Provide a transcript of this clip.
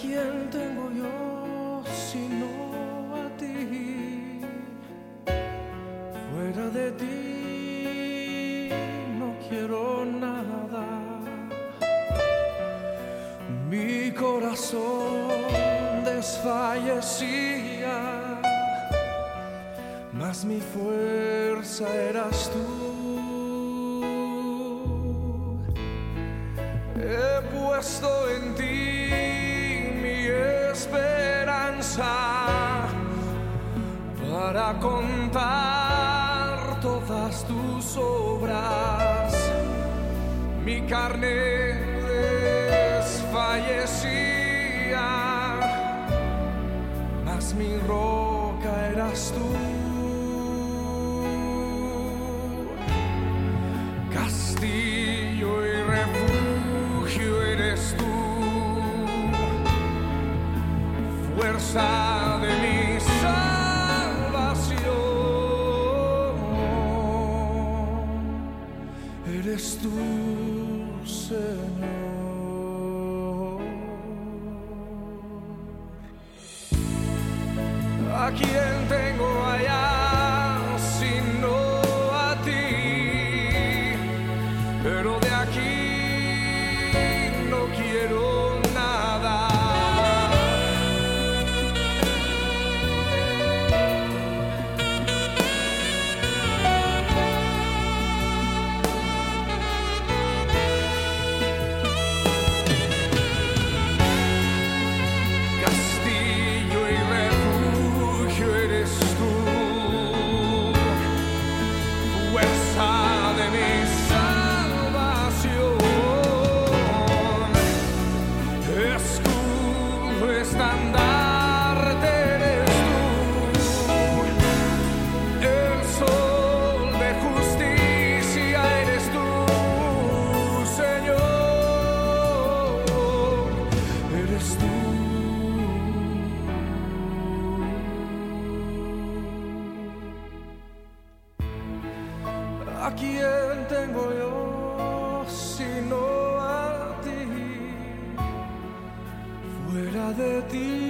quién tengo yo sino a ti? Fuera de ti no quiero nada. Mi corazón desfallecía, mas mi fuerza eras tú. He puesto en ti para contar todas tus obras. Mi carne desfallecía, mas mi roca eras tú. Castillo y refugio eres tú, fuerza de mi eres tú, Señor. ¿A quién tengo allá ¿A quién tengo yo sino a ti? Fuera de ti